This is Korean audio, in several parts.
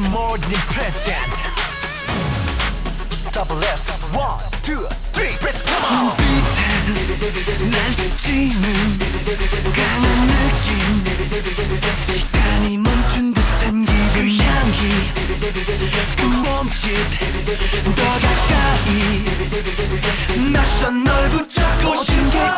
is more than present Double S One, two, three Let's come on 빛은 날 스치는 강한 느낌 시간이 멈춘 듯한 그 향기 그 몸짓 더 가까이 낯선 널 붙잡고 싶어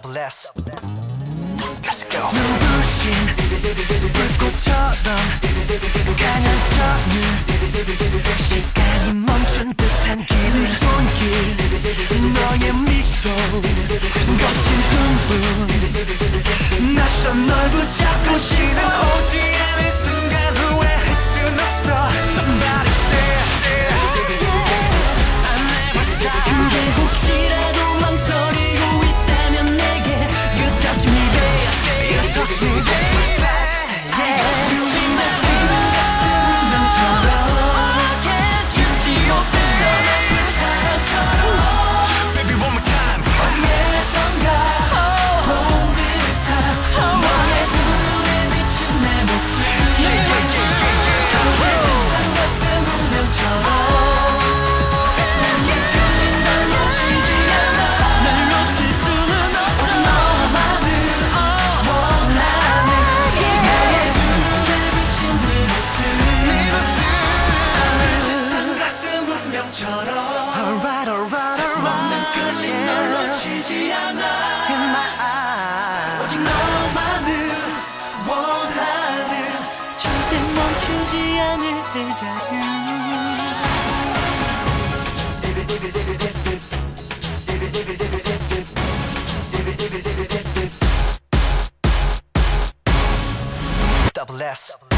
double S. Let's go. 눈부신 불꽃처럼 가녀처럼 시간이 멈춘 듯한 기분 손길 너의 미소 거친 흥분 낯선 널 붙잡고 싶어 바람처럼 Alright alright alright 난 끌린 yeah. 널 놓치지 않아 In my eyes 오직 너만을 원하는 절대 멈추지 않을 자유 Double S